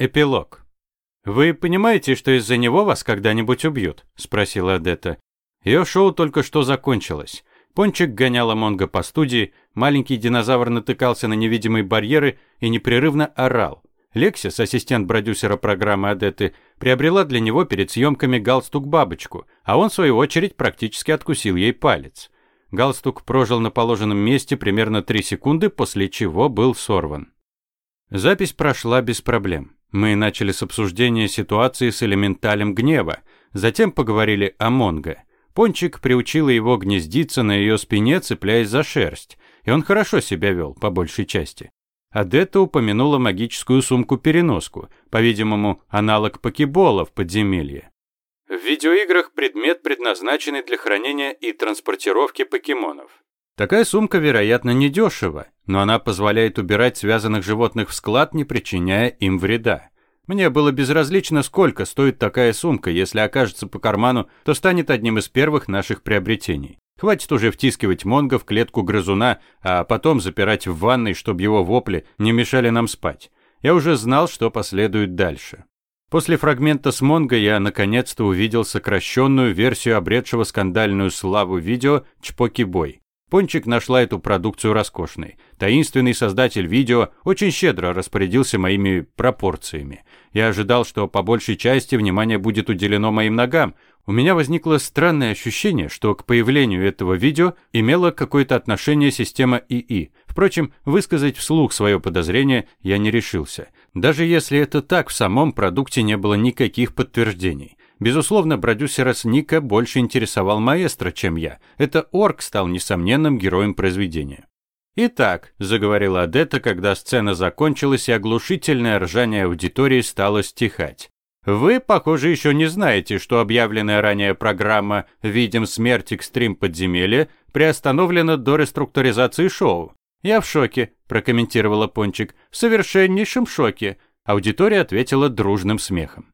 Эпилог. «Вы понимаете, что из-за него вас когда-нибудь убьют?» – спросила Адетта. Ее шоу только что закончилось. Пончик гонял Монго по студии, маленький динозавр натыкался на невидимые барьеры и непрерывно орал. Лексис, ассистент продюсера программы Адетты, приобрела для него перед съемками галстук-бабочку, а он, в свою очередь, практически откусил ей палец. Галстук прожил на положенном месте примерно 3 секунды, после чего был сорван. Запись прошла без проблем. Мы начали с обсуждения ситуации с элементалем гнева, затем поговорили о Монго. Пончик приучила его гнездиться на ее спине, цепляясь за шерсть, и он хорошо себя вел, по большей части. Адетта упомянула магическую сумку-переноску, по-видимому, аналог покебола в подземелье. В видеоиграх предмет, предназначенный для хранения и транспортировки покемонов. Такая сумка, вероятно, недешева, но она позволяет убирать связанных животных в склад, не причиняя им вреда. Мне было безразлично, сколько стоит такая сумка. Если окажется по карману, то станет одним из первых наших приобретений. Хватит уже втискивать Монго в клетку грызуна, а потом запирать в ванной, чтобы его вопли не мешали нам спать. Я уже знал, что последует дальше. После фрагмента с Монго я наконец-то увидел сокращенную версию обретшего скандальную славу видео «Чпоки Бой». Пончик нашла эту продукцию роскошной. Таинственный создатель видео очень щедро распорядился моими пропорциями. Я ожидал, что по большей части внимание будет уделено моим ногам. У меня возникло странное ощущение, что к появлению этого видео имела какое-то отношение система ИИ. Впрочем, высказать вслух свое подозрение я не решился. Даже если это так, в самом продукте не было никаких подтверждений. Безусловно, продюсера Ника больше интересовал маэстро, чем я. Это орк стал несомненным героем произведения. «Итак», – заговорила Адетта, когда сцена закончилась и оглушительное ржание аудитории стало стихать. «Вы, похоже, еще не знаете, что объявленная ранее программа «Видим смерть экстрим подземелья» приостановлена до реструктуризации шоу. «Я в шоке», – прокомментировала Пончик. «В совершеннейшем шоке». Аудитория ответила дружным смехом.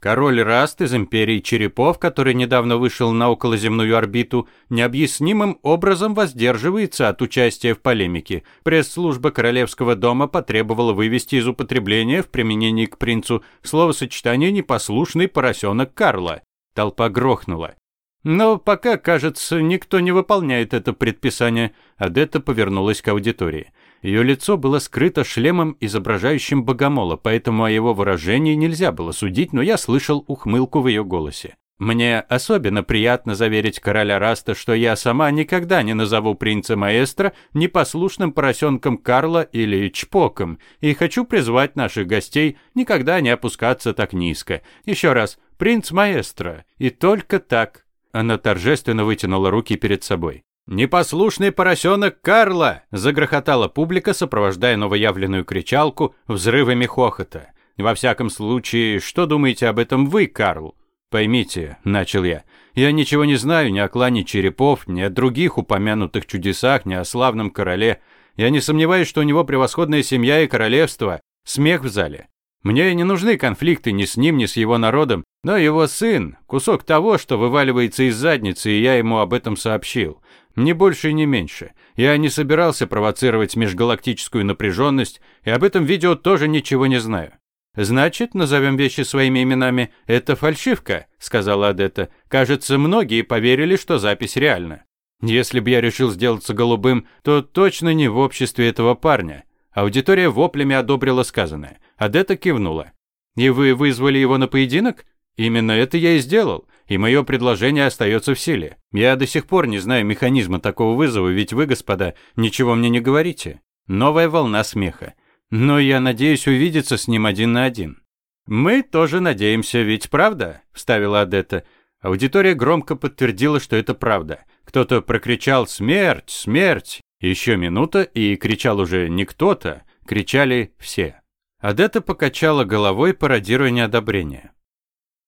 Король Раст из империи черепов, который недавно вышел на околоземную орбиту, необъяснимым образом воздерживается от участия в полемике. Пресс-служба Королевского дома потребовала вывести из употребления в применении к принцу словосочетание «непослушный поросенок Карла». Толпа грохнула. Но пока, кажется, никто не выполняет это предписание. Адетта повернулась к аудитории. Ее лицо было скрыто шлемом, изображающим богомола, поэтому о его выражении нельзя было судить, но я слышал ухмылку в ее голосе. Мне особенно приятно заверить короля Раста, что я сама никогда не назову принца маэстро непослушным поросенком Карла или Чпоком, и хочу призвать наших гостей никогда не опускаться так низко. Еще раз, принц маэстро, и только так. Она торжественно вытянула руки перед собой. «Непослушный поросенок Карла!» – загрохотала публика, сопровождая новоявленную кричалку взрывами хохота. «Во всяком случае, что думаете об этом вы, Карл?» «Поймите», – начал я, – «я ничего не знаю ни о клане черепов, ни о других упомянутых чудесах, ни о славном короле. Я не сомневаюсь, что у него превосходная семья и королевство. Смех в зале. Мне не нужны конфликты ни с ним, ни с его народом, но его сын – кусок того, что вываливается из задницы, и я ему об этом сообщил. Ни больше, ни меньше. Я не собирался провоцировать межгалактическую напряженность, и об этом видео тоже ничего не знаю. «Значит, назовем вещи своими именами. Это фальшивка», – сказала Адетта. «Кажется, многие поверили, что запись реальна. Если бы я решил сделаться голубым, то точно не в обществе этого парня». Аудитория воплями одобрила сказанное. Адетта кивнула. «И вы вызвали его на поединок?» «Именно это я и сделал и мое предложение остается в силе. Я до сих пор не знаю механизма такого вызова, ведь вы, господа, ничего мне не говорите. Новая волна смеха. Но я надеюсь увидеться с ним один на один. Мы тоже надеемся, ведь правда? вставила Адетта. Аудитория громко подтвердила, что это правда. Кто-то прокричал «Смерть! Смерть!» Еще минута, и кричал уже не кто-то, кричали все. Адетта покачала головой, пародируя неодобрение.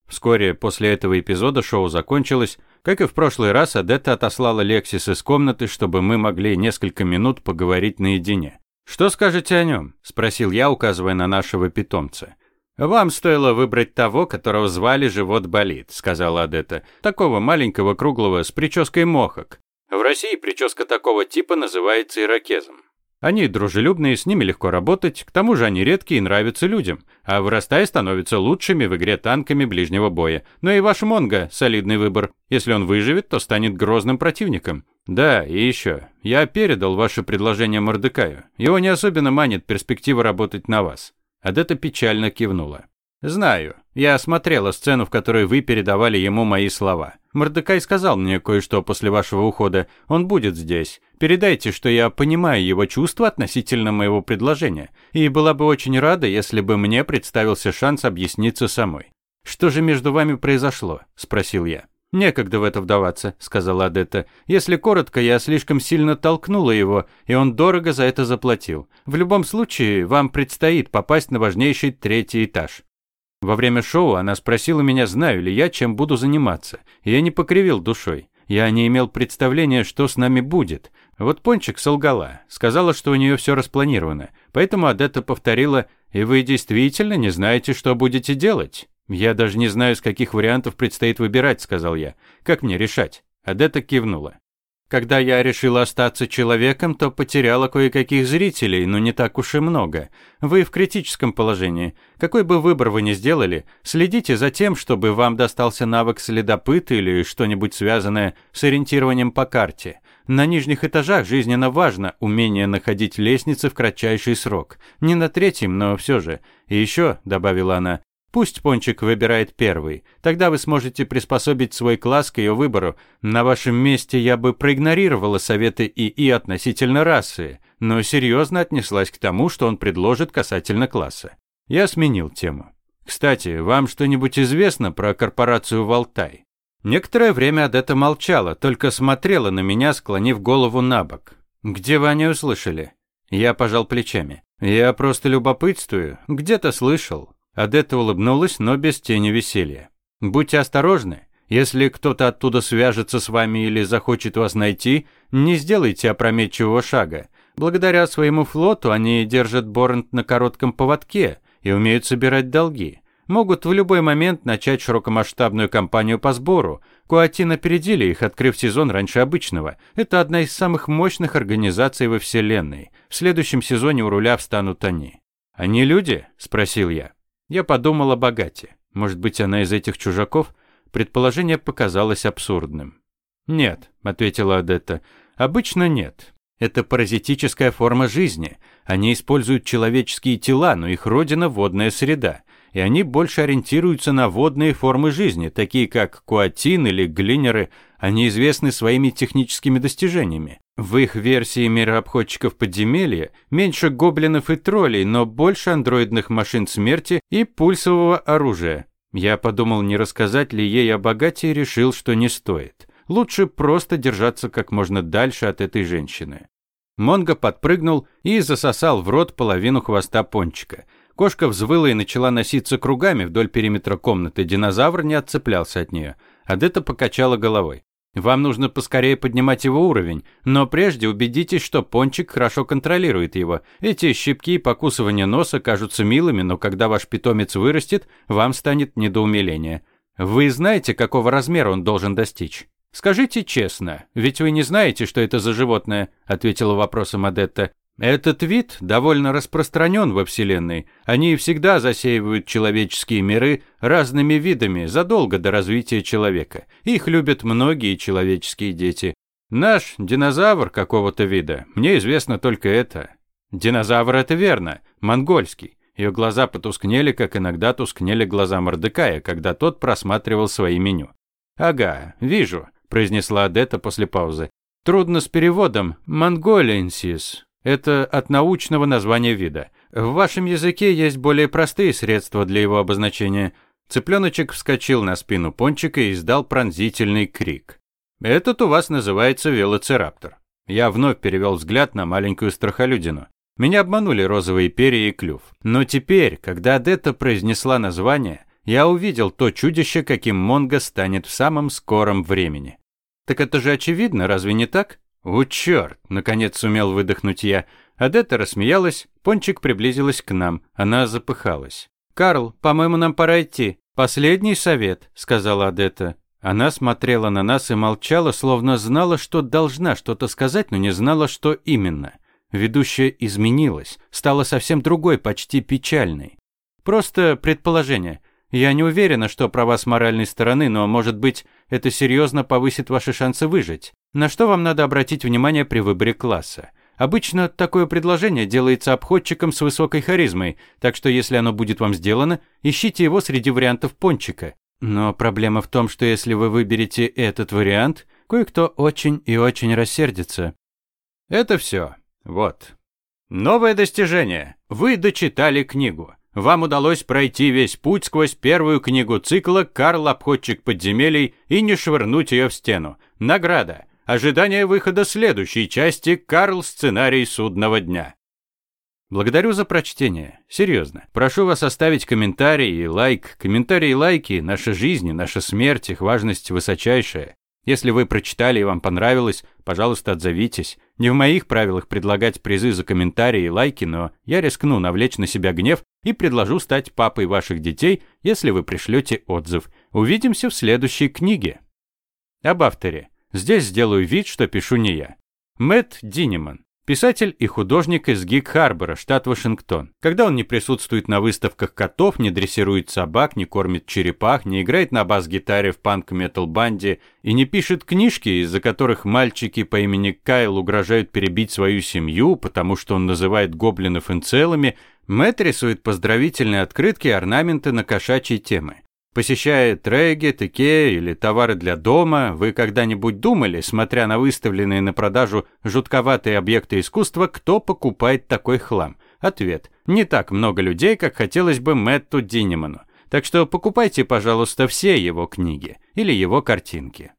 Вскоре после этого эпизода шоу закончилось. Как и в прошлый раз, Адетта отослала Лексис из комнаты, чтобы мы могли несколько минут поговорить наедине. «Что скажете о нем?» – спросил я, указывая на нашего питомца. «Вам стоило выбрать того, которого звали «Живот болит», – сказала Адетта. «Такого маленького круглого с прической мохок. В России прическа такого типа называется ирокезом». Они дружелюбные, с ними легко работать, к тому же они редкие и нравятся людям, а вырастая становятся лучшими в игре танками ближнего боя. Но и ваш Монго – солидный выбор. Если он выживет, то станет грозным противником. Да, и еще. Я передал ваше предложение Мордекаю. Его не особенно манит перспектива работать на вас. Адетта печально кивнула. «Знаю. Я осмотрела сцену, в которой вы передавали ему мои слова. Мордекай сказал мне кое-что после вашего ухода. Он будет здесь. Передайте, что я понимаю его чувства относительно моего предложения, и была бы очень рада, если бы мне представился шанс объясниться самой. Что же между вами произошло? спросил я. «Некогда в это вдаваться», — сказала Адетта. «Если коротко, я слишком сильно толкнула его, и он дорого за это заплатил. В любом случае, вам предстоит попасть на важнейший третий этаж». Во время шоу она спросила меня, знаю ли я, чем буду заниматься. Я не покривил душой. Я не имел представления, что с нами будет. Вот Пончик солгала. Сказала, что у нее все распланировано. Поэтому Адетта повторила, «И вы действительно не знаете, что будете делать?» «Я даже не знаю, из каких вариантов предстоит выбирать», — сказал я. «Как мне решать?» Адетта кивнула. Когда я решила остаться человеком, то потеряла кое-каких зрителей, но не так уж и много. Вы в критическом положении. Какой бы выбор вы ни сделали, следите за тем, чтобы вам достался навык следопыта или что-нибудь связанное с ориентированием по карте. На нижних этажах жизненно важно умение находить лестницы в кратчайший срок. Не на третьем, но все же. И еще, добавила она, Пусть Пончик выбирает первый. Тогда вы сможете приспособить свой класс к ее выбору. На вашем месте я бы проигнорировала советы ИИ относительно расы, но серьезно отнеслась к тому, что он предложит касательно класса. Я сменил тему. Кстати, вам что-нибудь известно про корпорацию Волтай? Некоторое время Адетта молчала, только смотрела на меня, склонив голову на бок. «Где вы о ней услышали?» Я пожал плечами. «Я просто любопытствую. Где-то слышал. Адетта улыбнулась, но без тени веселья. «Будьте осторожны. Если кто-то оттуда свяжется с вами или захочет вас найти, не сделайте опрометчивого шага. Благодаря своему флоту они держат Борнт на коротком поводке и умеют собирать долги. Могут в любой момент начать широкомасштабную кампанию по сбору. Куатин опередили их, открыв сезон раньше обычного. Это одна из самых мощных организаций во Вселенной. В следующем сезоне у руля встанут они. «Они люди?» – спросил я. Я подумал о богате. Может быть, она из этих чужаков? Предположение показалось абсурдным. «Нет», — ответила Адетта, — «обычно нет. Это паразитическая форма жизни. Они используют человеческие тела, но их родина – водная среда. И они больше ориентируются на водные формы жизни, такие как куатин или глинеры. Они известны своими техническими достижениями. В их версии мирообходчиков подземелья меньше гоблинов и троллей, но больше андроидных машин смерти и пульсового оружия. Я подумал, не рассказать ли ей о богате и решил, что не стоит. Лучше просто держаться как можно дальше от этой женщины. Монго подпрыгнул и засосал в рот половину хвоста пончика. Кошка взвыла и начала носиться кругами вдоль периметра комнаты. Динозавр не отцеплялся от нее. Адетта покачала головой. Вам нужно поскорее поднимать его уровень, но прежде убедитесь, что пончик хорошо контролирует его. Эти щипки и покусывания носа кажутся милыми, но когда ваш питомец вырастет, вам станет недоумиление. Вы знаете, какого размера он должен достичь? Скажите честно, ведь вы не знаете, что это за животное, ответила вопросом Адетта. Этот вид довольно распространен во Вселенной. Они всегда засеивают человеческие миры разными видами задолго до развития человека. Их любят многие человеческие дети. Наш динозавр какого-то вида, мне известно только это. Динозавр это верно, монгольский. Ее глаза потускнели, как иногда тускнели глаза Мордекая, когда тот просматривал свои меню. «Ага, вижу», – произнесла Адетта после паузы. «Трудно с переводом. Монголенсис. Это от научного названия вида. В вашем языке есть более простые средства для его обозначения. Цыпленочек вскочил на спину пончика и издал пронзительный крик. Этот у вас называется велоцираптор. Я вновь перевел взгляд на маленькую страхолюдину. Меня обманули розовые перья и клюв. Но теперь, когда Адетта произнесла название, я увидел то чудище, каким Монго станет в самом скором времени. Так это же очевидно, разве не так? «У черт!» – наконец сумел выдохнуть я. Адетта рассмеялась, Пончик приблизилась к нам, она запыхалась. «Карл, по-моему, нам пора идти. Последний совет», – сказала Адетта. Она смотрела на нас и молчала, словно знала, что должна что-то сказать, но не знала, что именно. Ведущая изменилась, стала совсем другой, почти печальной. Просто предположение. Я не уверена, что права с моральной стороны, но, может быть, это серьезно повысит ваши шансы выжить. На что вам надо обратить внимание при выборе класса? Обычно такое предложение делается обходчиком с высокой харизмой, так что если оно будет вам сделано, ищите его среди вариантов пончика. Но проблема в том, что если вы выберете этот вариант, кое-кто очень и очень рассердится. Это все. Вот. Новое достижение. Вы дочитали книгу. Вам удалось пройти весь путь сквозь первую книгу цикла «Карл. Обходчик подземелий» и не швырнуть ее в стену. Награда. Ожидание выхода следующей части «Карл. Сценарий судного дня». Благодарю за прочтение. Серьезно. Прошу вас оставить комментарий и лайк. Комментарии и лайки – наша жизнь, наша смерть, их важность высочайшая. Если вы прочитали и вам понравилось, пожалуйста, отзовитесь. Не в моих правилах предлагать призы за комментарии и лайки, но я рискну навлечь на себя гнев и предложу стать папой ваших детей, если вы пришлете отзыв. Увидимся в следующей книге. Об авторе. Здесь сделаю вид, что пишу не я. Мэтт Динеман. Писатель и художник из Гиг-Харбора, штат Вашингтон. Когда он не присутствует на выставках котов, не дрессирует собак, не кормит черепах, не играет на бас-гитаре в панк-метал-банде и не пишет книжки, из-за которых мальчики по имени Кайл угрожают перебить свою семью, потому что он называет гоблинов инцелами, Мэтт рисует поздравительные открытки и орнаменты на кошачьи темы. Посещая треги, теке или товары для дома, вы когда-нибудь думали, смотря на выставленные на продажу жутковатые объекты искусства, кто покупает такой хлам? Ответ. Не так много людей, как хотелось бы Мэтту Динеману. Так что покупайте, пожалуйста, все его книги или его картинки.